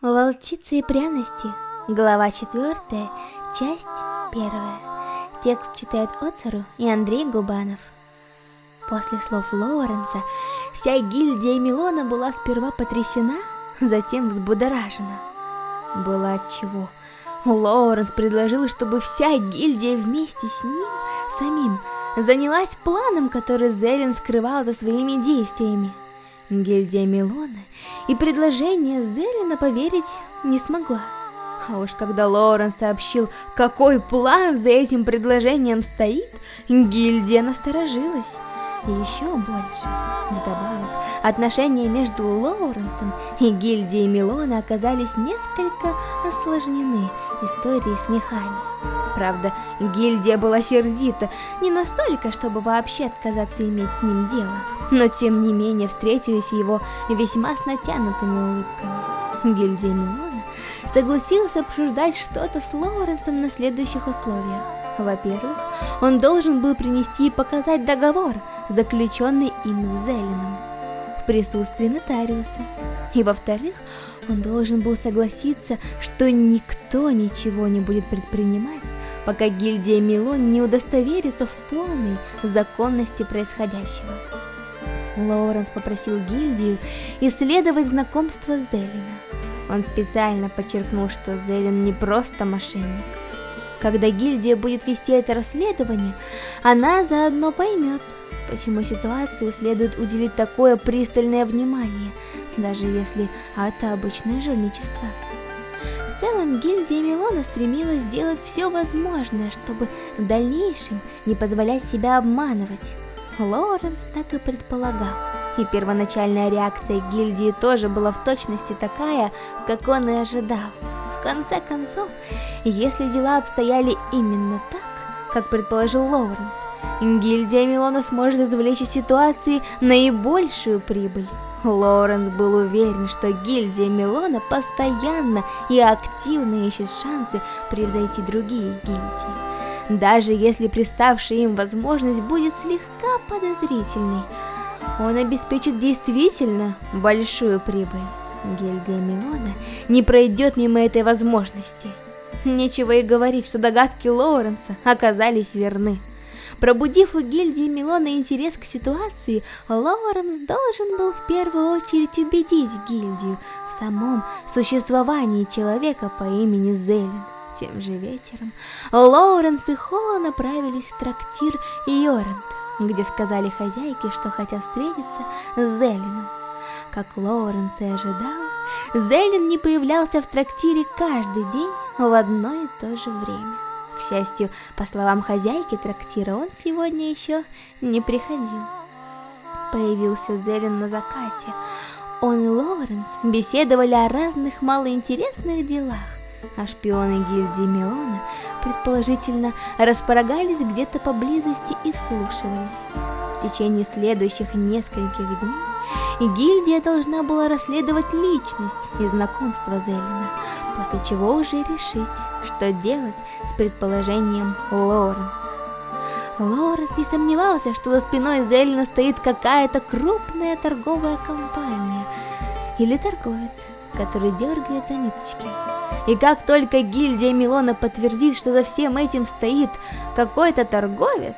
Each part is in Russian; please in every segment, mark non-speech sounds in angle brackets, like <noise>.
Волчицы и пряности. Глава 4, часть 1. Текст читает Оцару и Андрей Губанов. После слов Лоуренса, вся гильдия Милона была сперва потрясена, затем взбудоражена. Было отчего. Лоуренс предложил, чтобы вся гильдия вместе с ним, самим, занялась планом, который Зелин скрывал за своими действиями. Гильдия Милона и предложение Зелина поверить не смогла. А уж когда Лорен сообщил, какой план за этим предложением стоит, гильдия насторожилась. И еще больше. Вдобавок, отношения между Лоуренсом и гильдией Милона оказались несколько осложнены историей с Механи. Правда, гильдия была сердита, не настолько, чтобы вообще отказаться иметь с ним дело, но тем не менее встретились его весьма с натянутыми улыбками. Гильдия Милона согласилась обсуждать что-то с Лоуренсом на следующих условиях. Во-первых, он должен был принести и показать договор, заключенный им с Зелином, в присутствии нотариуса. И во-вторых, он должен был согласиться, что никто ничего не будет предпринимать, пока гильдия Милон не удостоверится в полной законности происходящего. Лоуренс попросил гильдию исследовать знакомство Зелина. Он специально подчеркнул, что Зелин не просто мошенник. Когда гильдия будет вести это расследование, она заодно поймет, почему ситуации следует уделить такое пристальное внимание, даже если это обычное жульничество. Целом, гильдия Милона стремилась сделать все возможное, чтобы в дальнейшем не позволять себя обманывать. Лоренс так и предполагал. И первоначальная реакция гильдии тоже была в точности такая, как он и ожидал. В конце концов, если дела обстояли именно так, как предположил Лоуренс, гильдия Милона сможет извлечь из ситуации наибольшую прибыль. Лоренс был уверен, что гильдия Милона постоянно и активно ищет шансы превзойти другие гильдии. Даже если приставшая им возможность будет слегка подозрительной, он обеспечит действительно большую прибыль. Гильдия Милона не пройдет мимо этой возможности. Нечего и говорить, что догадки Лоуренса оказались верны. Пробудив у гильдии Милона интерес к ситуации, Лоуренс должен был в первую очередь убедить гильдию в самом существовании человека по имени Зелин. Тем же вечером Лоуренс и Холла направились в трактир Йорент, где сказали хозяйке, что хотят встретиться с Зелином. Как Лоуренс и ожидал, Зелин не появлялся в трактире каждый день в одно и то же время. К счастью, по словам хозяйки трактира, он сегодня еще не приходил. Появился Зелен на закате. Он и Лоуренс беседовали о разных малоинтересных делах, а шпионы гильдии Милона предположительно располагались где-то поблизости и вслушивались. В течение следующих нескольких дней гильдия должна была расследовать личность и знакомство Зелена, после чего уже решить, что делать предположением Лоуренса. Лоуренс не сомневался, что за спиной Зелена стоит какая-то крупная торговая компания или торговец, который дергает за ниточки. И как только гильдия Милона подтвердит, что за всем этим стоит какой-то торговец,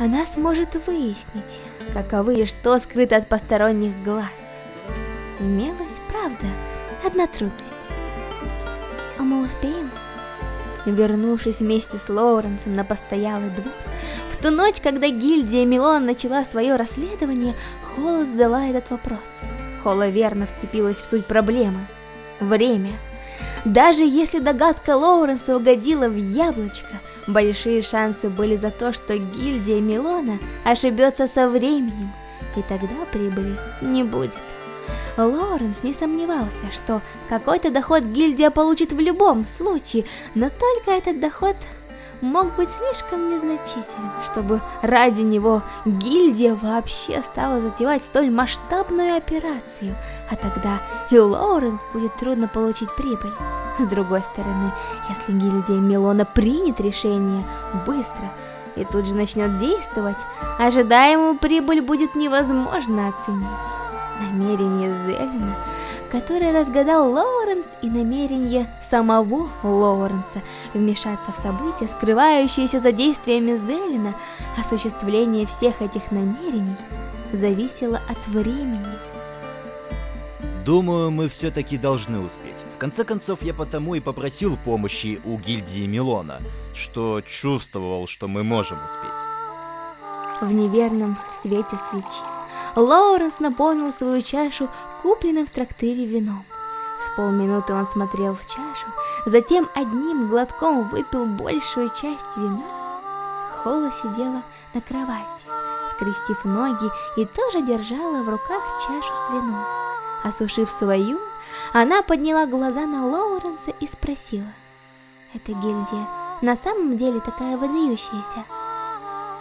она сможет выяснить, каковы и что скрыто от посторонних глаз. Имелась, правда, одна трудность. А мы успеем? Вернувшись вместе с Лоуренсом на постоялый двор, в ту ночь, когда гильдия Милон начала свое расследование, Холла задала этот вопрос. Холла верно вцепилась в суть проблемы. Время. Даже если догадка Лоуренса угодила в яблочко, большие шансы были за то, что гильдия Милона ошибется со временем, и тогда прибыли не будет. Лоренс не сомневался, что какой-то доход гильдия получит в любом случае, но только этот доход мог быть слишком незначительным, чтобы ради него гильдия вообще стала затевать столь масштабную операцию, а тогда и Лоуренс будет трудно получить прибыль. С другой стороны, если гильдия Милона примет решение быстро и тут же начнет действовать, ожидаемую прибыль будет невозможно оценить. Намерения Зелина который разгадал Лоуренс и намерение самого Лоуренса вмешаться в события, скрывающиеся за действиями Зелена, осуществление всех этих намерений зависело от времени. Думаю, мы все-таки должны успеть. В конце концов, я потому и попросил помощи у гильдии Милона, что чувствовал, что мы можем успеть. В неверном свете свечи Лоуренс наполнил свою чашу купленным в трактире вином. С полминуты он смотрел в чашу, затем одним глотком выпил большую часть вина. Холла сидела на кровати, скрестив ноги и тоже держала в руках чашу с вином. Осушив свою, она подняла глаза на Лоуренса и спросила. «Эта гильдия на самом деле такая выдающаяся?»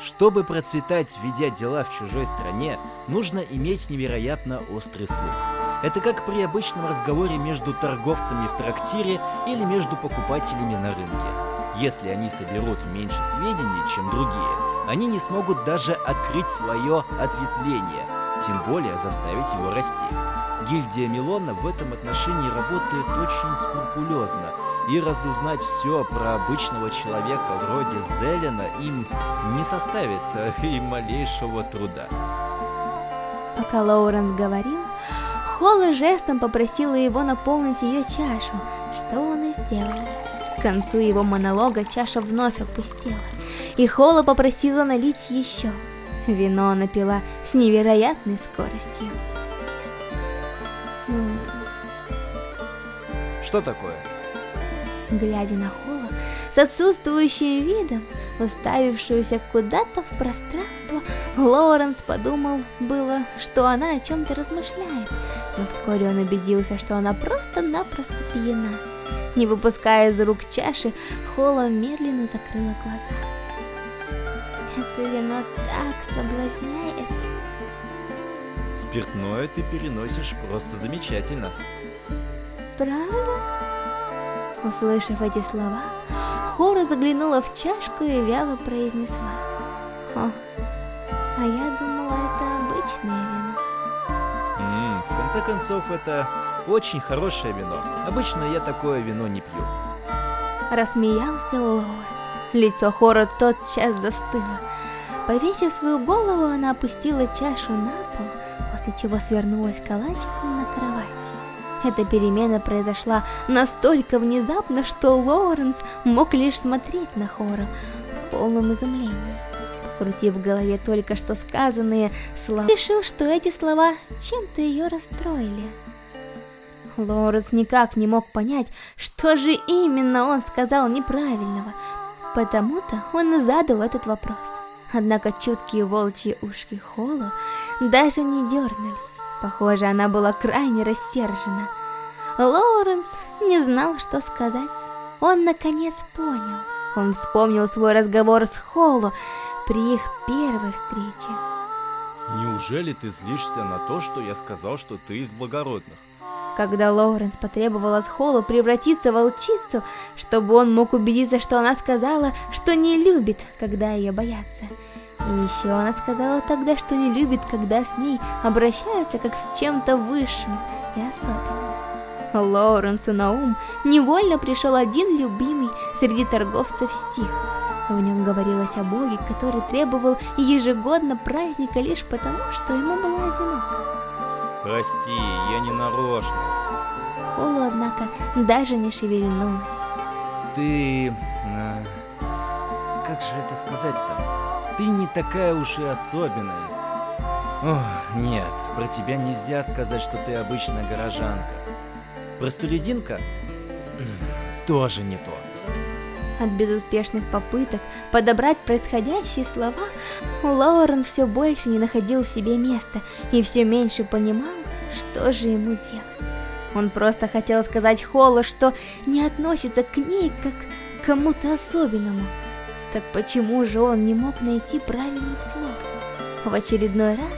Чтобы процветать, ведя дела в чужой стране, нужно иметь невероятно острый слух. Это как при обычном разговоре между торговцами в трактире или между покупателями на рынке. Если они соберут меньше сведений, чем другие, они не смогут даже открыть свое ответвление, тем более заставить его расти. Гильдия Милона в этом отношении работает очень скрупулезно, и разузнать все про обычного человека вроде Зелена им не составит э, и малейшего труда. Пока Лоуренс говорил, Холла жестом попросила его наполнить ее чашу, что он и сделал. К концу его монолога чаша вновь опустела, и Холла попросила налить еще. Вино она пила с невероятной скоростью. Что такое? Глядя на Холла с отсутствующим видом, уставившуюся куда-то в пространство, Лоуренс подумал было, что она о чем-то размышляет, но вскоре он убедился, что она просто-напросто пьяна. Не выпуская из рук чаши, Холла медленно закрыла глаза. Это вино так соблазняет. Спиртное ты переносишь просто замечательно. Правда? Услышав эти слова, Хора заглянула в чашку и вяло произнесла. О, а я думала, это обычное вино. Ммм, в конце концов, это очень хорошее вино. Обычно я такое вино не пью. Рассмеялся Лоуренс. Лицо Хора тотчас застыло. Повесив свою голову, она опустила чашу на пол, после чего свернулась калачиком на кровати. Эта перемена произошла настолько внезапно, что Лоуренс мог лишь смотреть на Хора в полном изумлении. Крутив в голове только что сказанные слова, решил, что эти слова чем-то ее расстроили. Лоуренс никак не мог понять, что же именно он сказал неправильного, потому-то он и задал этот вопрос. Однако чуткие волчьи ушки Холла даже не дернулись. Похоже, она была крайне рассержена. Лоуренс не знал, что сказать. Он наконец понял. Он вспомнил свой разговор с Холло при их первой встрече. Неужели ты злишься на то, что я сказал, что ты из благородных? Когда Лоуренс потребовал от Холла превратиться в волчицу, чтобы он мог убедиться, что она сказала, что не любит, когда ее боятся. И еще она сказала тогда, что не любит, когда с ней обращаются как с чем-то высшим и особенным. Лоуренсу на ум невольно пришел один любимый среди торговцев стих. В нем говорилось о Боге, который требовал ежегодно праздника лишь потому, что ему было одиноко. Прости, я не нарочно. Холу, однако, даже не шевельнулась. Ты... Э, как же это сказать-то? Ты не такая уж и особенная. Ох, нет, про тебя нельзя сказать, что ты обычная горожанка. Простолюдинка? Тоже не то. От безуспешных попыток подобрать происходящие слова, Лоурен все больше не находил себе места и все меньше понимал, что же ему делать. Он просто хотел сказать Холлу, что не относится к ней как к кому-то особенному, так почему же он не мог найти правильных слов? В очередной раз,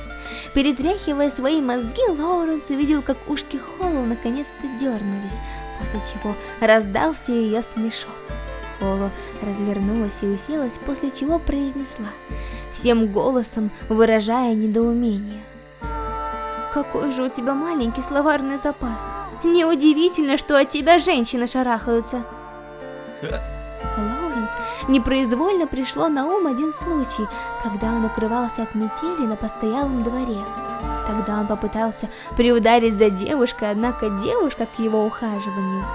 перетряхивая свои мозги, Лоуренс увидел, как ушки Холлоу наконец-то дернулись, после чего раздался ее смешок. Холлоу развернулась и уселась, после чего произнесла, всем голосом выражая недоумение. Какой же у тебя маленький словарный запас. Неудивительно, что от тебя женщины шарахаются. Лоуренс непроизвольно пришло на ум один случай, когда он укрывался от метели на постоялом дворе. Тогда он попытался приударить за девушкой, однако девушка к его ухаживанию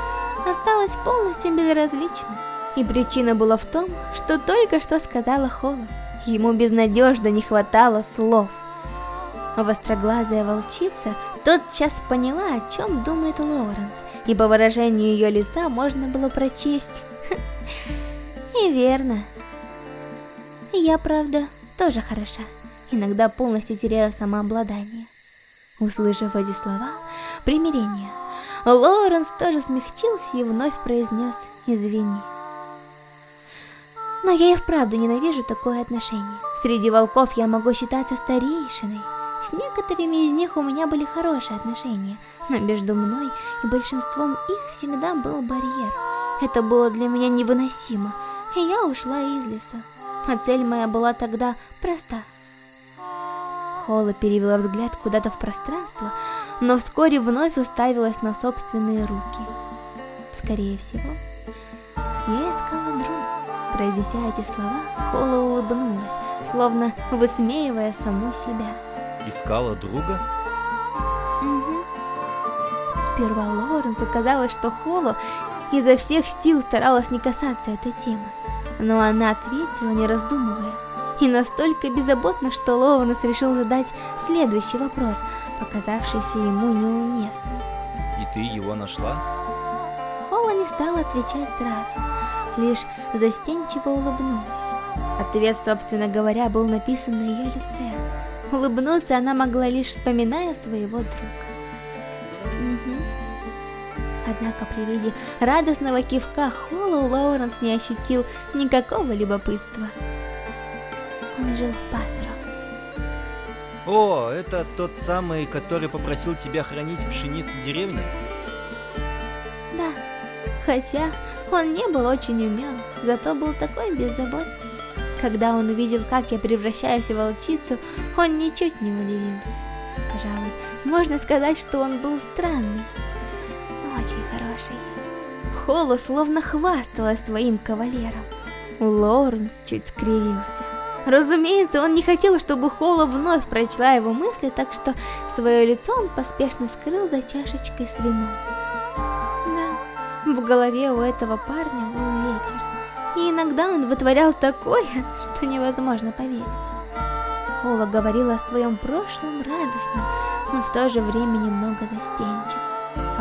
осталась полностью безразличной. И причина была в том, что только что сказала Холла. Ему безнадежно не хватало слов. Востроглазая волчица тотчас поняла, о чем думает Лоуренс, и по выражению ее лица можно было прочесть. <laughs> И верно. Я, правда, тоже хороша. Иногда полностью теряю самообладание. Услышав эти слова, примирение, Лоуренс тоже смягчился и вновь произнес «Извини». Но я и вправду ненавижу такое отношение. Среди волков я могу считаться старейшиной. С некоторыми из них у меня были хорошие отношения, но между мной и большинством их всегда был барьер. Это было для меня невыносимо, и я ушла из леса. А цель моя была тогда проста. Холла перевела взгляд куда-то в пространство, но вскоре вновь уставилась на собственные руки. Скорее всего, я искала друга. Произнеся эти слова, Холла улыбнулась, словно высмеивая саму себя. Искала друга? Угу. Сперва Лоренсу казалось, что Холла изо всех сил старалась не касаться этой темы, но она ответила, не раздумывая, и настолько беззаботно, что Лоуренс решил задать следующий вопрос, показавшийся ему неуместным. И ты его нашла? Холла не стала отвечать сразу, лишь застенчиво улыбнулась. Ответ, собственно говоря, был написан на ее лице. Улыбнуться она могла лишь вспоминая своего друга. Однако при виде радостного кивка Холла Лоуренс не ощутил никакого любопытства. Он жил в Пасро. О, это тот самый, который попросил тебя хранить пшеницу деревни? Да, хотя он не был очень умен, зато был такой беззаботный. Когда он увидел, как я превращаюсь в волчицу, он ничуть не удивился. Пожалуй, можно сказать, что он был странный, очень хороший. Холла словно хвасталась своим кавалером. Лоренс чуть скривился. Разумеется, он не хотел, чтобы Холла вновь прочла его мысли, так что свое лицо он поспешно скрыл за чашечкой с вином. В голове у этого парня был ветер, и иногда он вытворял такое, что невозможно поверить. Холла говорила о своем прошлом радостно, но в то же время немного застенчиво.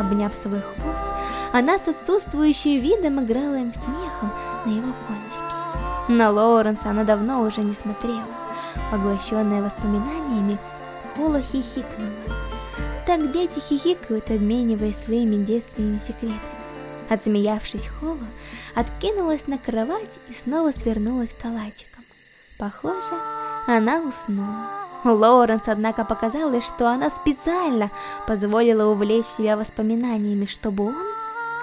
Обняв свой хвост, она с отсутствующим видом играла им смехом на его кончике. На Лоуренса она давно уже не смотрела. Поглощенная воспоминаниями, Холла хихикнула. Так дети хихикают, обмениваясь своими детскими секретами. Отсмеявшись, Холла откинулась на кровать и снова свернулась калачиком. Похоже, она уснула. Лоуренс, однако, показалось, что она специально позволила увлечь себя воспоминаниями, чтобы он,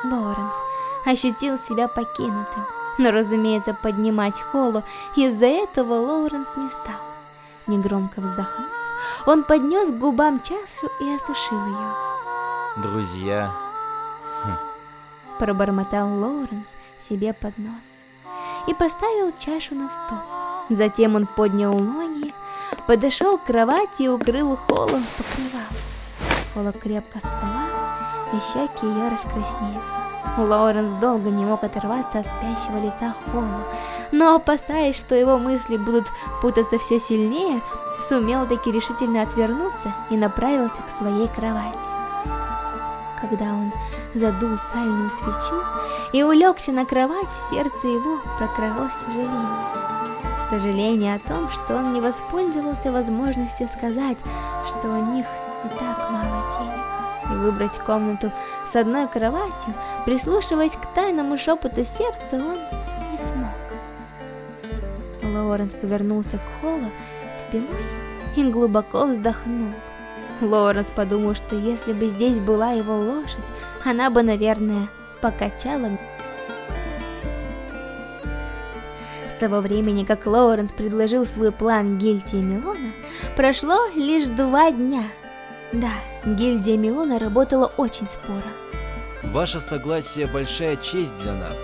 Лоуренс, ощутил себя покинутым. Но, разумеется, поднимать Холлу из-за этого Лоуренс не стал. Негромко вздохнув, он поднес к губам чашу и осушил ее. Друзья, пробормотал Лоуренс себе под нос и поставил чашу на стол. Затем он поднял ноги, подошел к кровати и укрыл Холлом покрывалом. Холла крепко спала, и щеки ее раскраснелись. Лоуренс долго не мог оторваться от спящего лица Холла, но, опасаясь, что его мысли будут путаться все сильнее, сумел таки решительно отвернуться и направился к своей кровати. Когда он задул сальную свечу и улегся на кровать, в сердце его прокралось сожаление. Сожаление о том, что он не воспользовался возможностью сказать, что у них и так мало денег, и выбрать комнату с одной кроватью, прислушиваясь к тайному шепоту сердца, он не смог. Лоуренс повернулся к Холлу спиной и глубоко вздохнул. Лоуренс подумал, что если бы здесь была его лошадь, она бы, наверное, покачала. Того времени, как Лоуренс предложил свой план Гильте и Милона, прошло лишь два дня. Да, гильдия Милона работала очень споро. Ваше согласие большая честь для нас.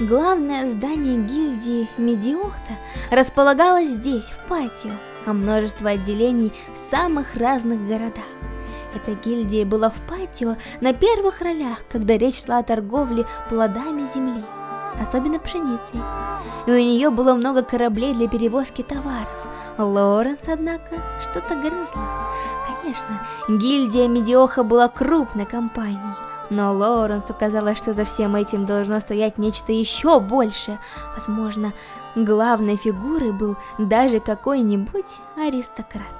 Главное здание гильдии Медиохта располагалось здесь, в патио, а множество отделений в самых разных городах. Эта гильдия была в патио на первых ролях, когда речь шла о торговле плодами земли, особенно пшеницей. И у нее было много кораблей для перевозки товаров. Лоренс, однако, что-то грызла. Конечно, гильдия Медиоха была крупной компанией, но Лоуренсу казалось, что за всем этим должно стоять нечто еще большее. Возможно, главной фигурой был даже какой-нибудь аристократ.